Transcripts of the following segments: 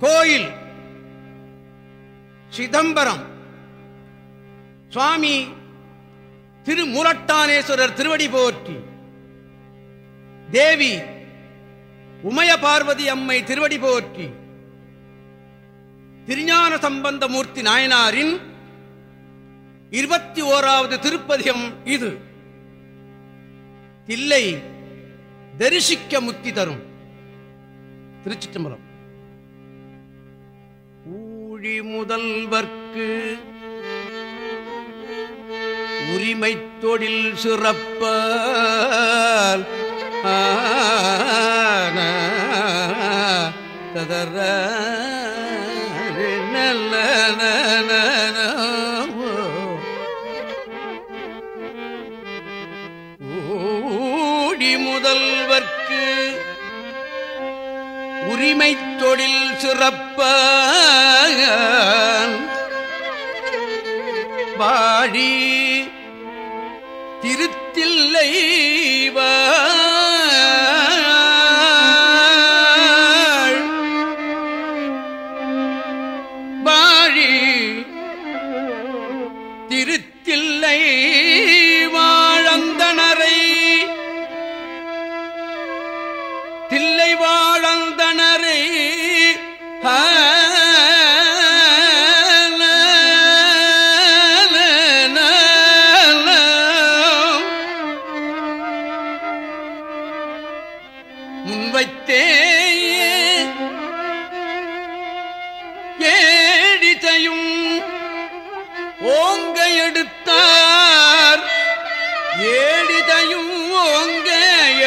கோயில் சிதம்பரம் சுவாமி திருமுரட்டானேஸ்வரர் திருவடி போற்றி தேவி உமய பார்வதி அம்மை திருவடி போற்றி திருஞான சம்பந்த மூர்த்தி நாயனாரின் இருபத்தி ஓராவது திருப்பதிகம் இது. தில்லை தரிசிக்க முத்தி தரும். திருச்சிற்றம்பலம். ஊழி முதல்வர்க்கு உரிமை தொழில் சிறப்ப ததர நல்ல ஊழி முதல்வர்க்கு உரிமை தொழில் சிறப்ப வாழி திருத்தில்லை ஏடிதையும் ஓங்க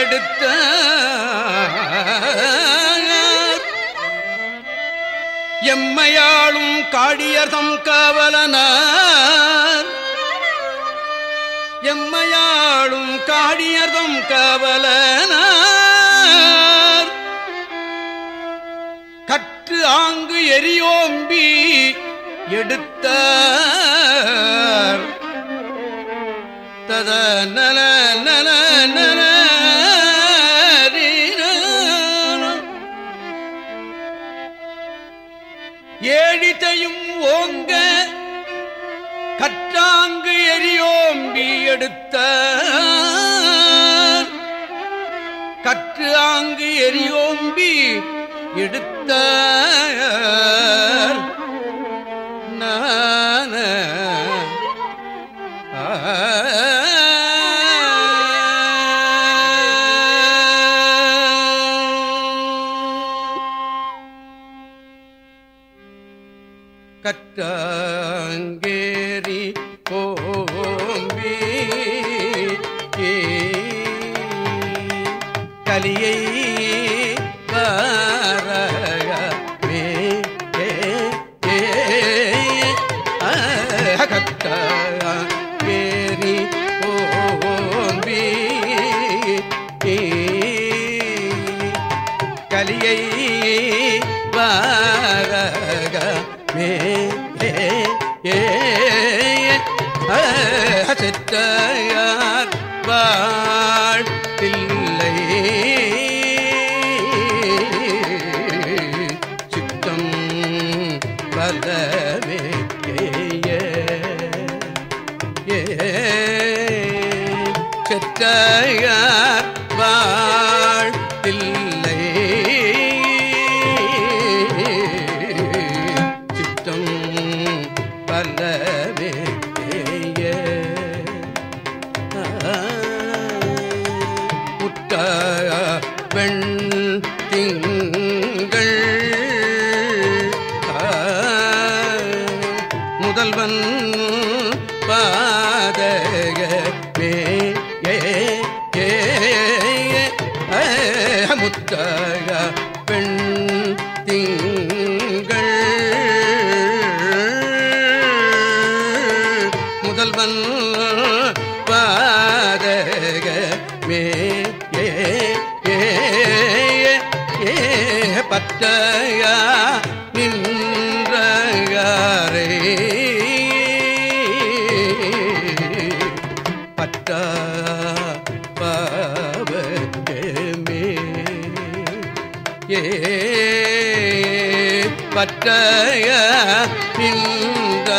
எடுத்த எம்மையாளும் காடியர்தம் காவலனார். எம்மையாளும் காடியர்தம் காவலனார். கற்று ஆங்கு எரியோம்பி எடுத்தார். தத நல நல நல ஏழித்தையும் ஓங்க கற்றாங்கு எரியோம்பி எடுத்த கற்று ஆங்கு எரியோம்பி எடுத்த நான. கலியை வாரகமே சித்தையார் வாழ்த்தில்லை. சித்தம் பலவே செத்தையார் வாழ்த்தில்லை பாதகமே ஏ ஏ முத்தக பாவமே ஏ பற்றைய இந்த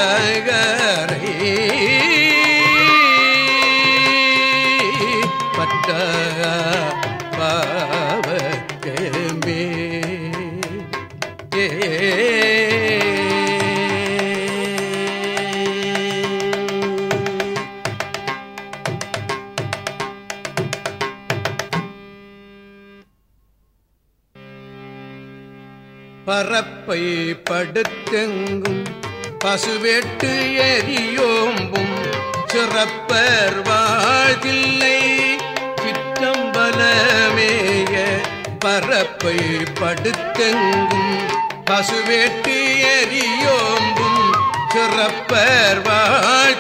பரப்பை படுத்தெங்கும். பசுவெட்டு எரியோம்பும் சிறப்பர் வாழ்தில்லை சிற்றம்பலமேய பரப்பை படுத்தெங்கும். பசுவெட்டு எரியோம்பும் சிறப்பர் வாழ்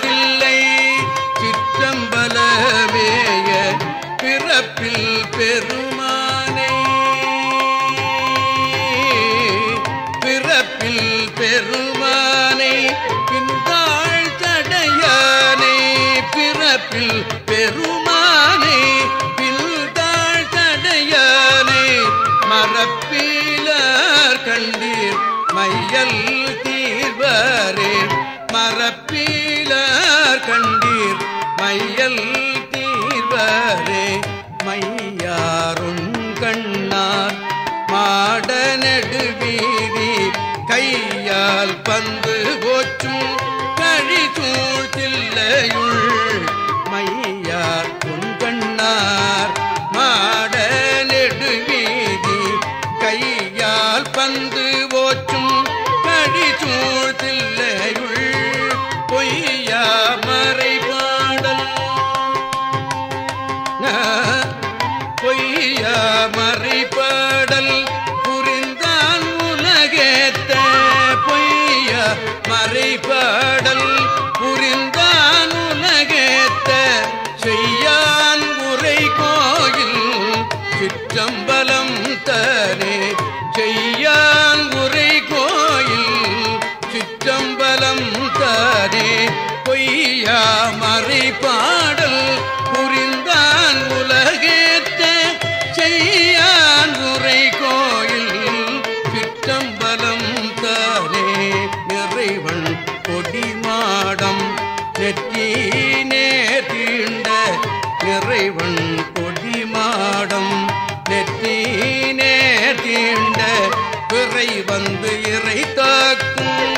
சூழ்த்தில் இறை வந்து இறை தாக்கும்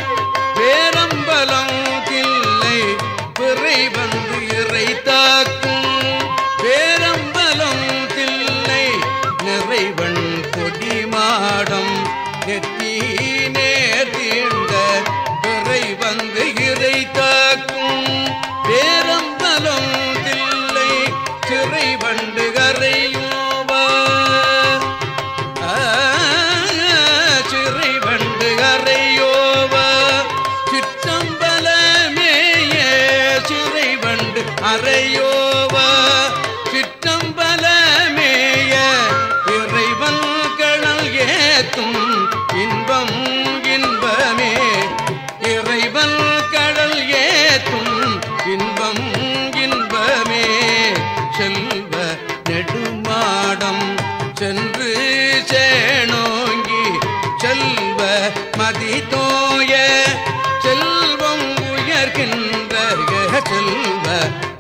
செல்வ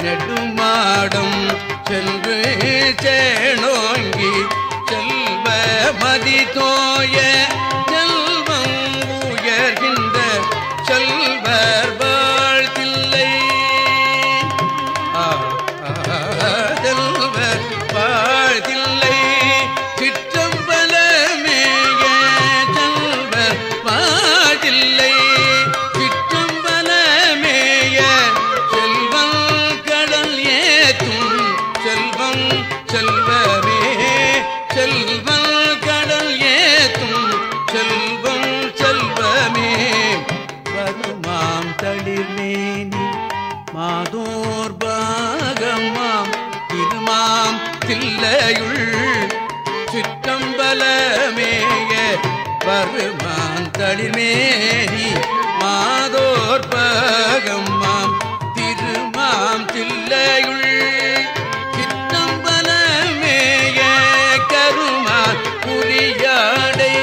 நெடுமாடம் சென்று சேனோங்கி செல்வ மதிதோய பலமேய பருமாந்தளிமேனி மாதோர் பகம்மாம் திருமாம் தில்லையுள். சித்தம்பலமேய கருமா புரியாடை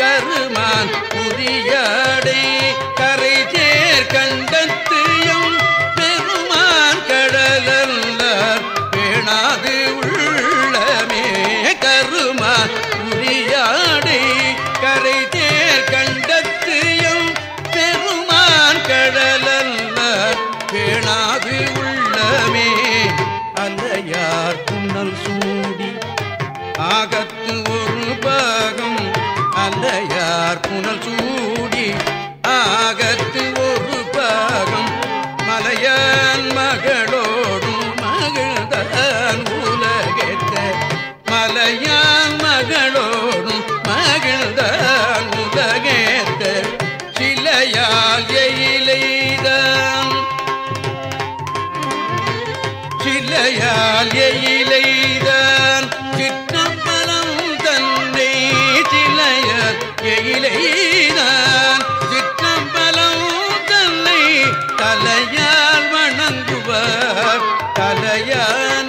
கருமான் புரியாடை கரை சேர் கண்டத்தியும் பெருமான் கடலல்லார் பேணாது.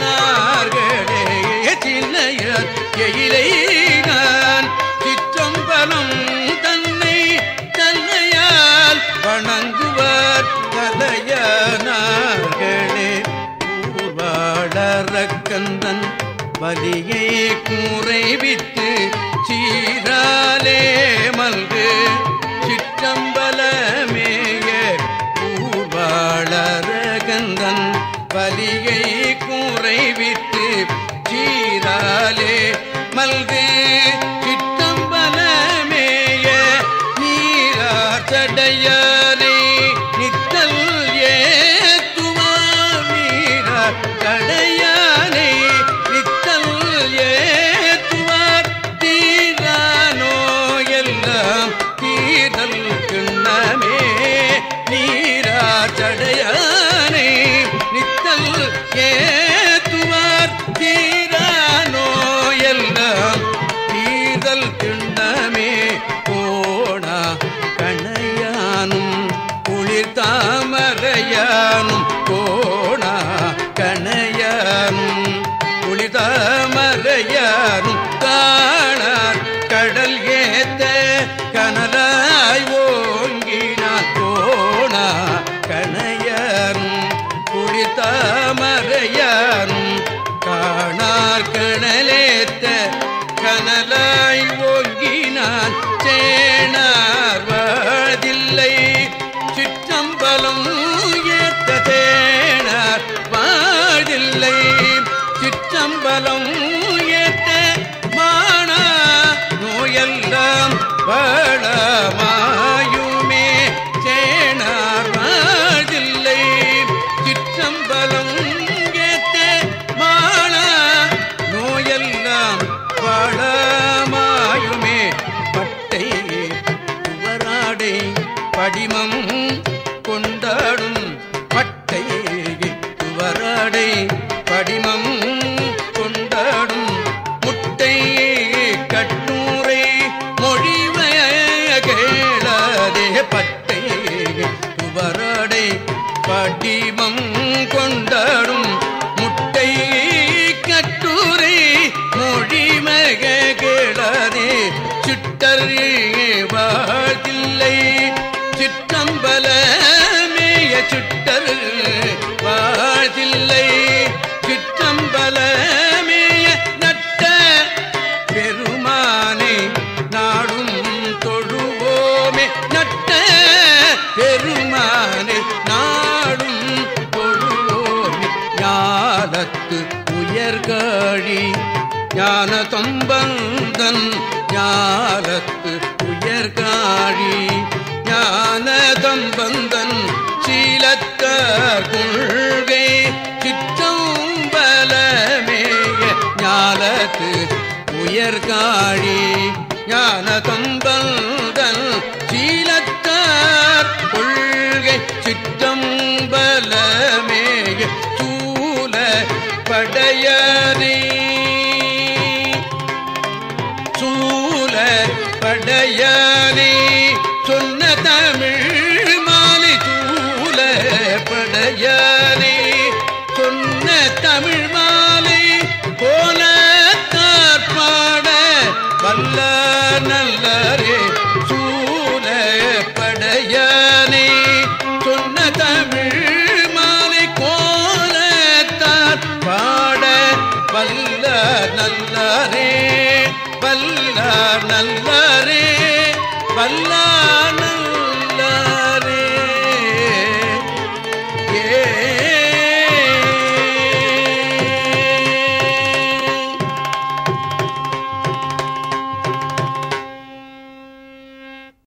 தலையானார்களே சின்னையர் எயிலை நான் சிற்றம்பலம் தன்னை தன்னையால் வணங்குவார் தலையானார்களே பூர்வாளரக்கந்தன் பலியை கூறைவித்து வலியை கூறை விட்டு சீராலே மல்தே படிமம் கொண்டடும் முட்டை கட்டுரை மொழிமக கிளதே. சுட்டர் ஞான தொம்பந்தன் ஞாலத்து உயர்காழி ஞான தொம்பந்தன் சீலத்தார்குள் மலையா